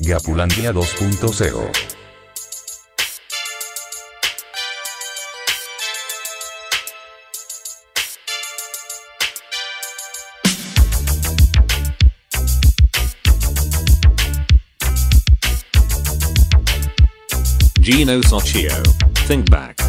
Gapulandia 2.0 Gino Socio. Think back.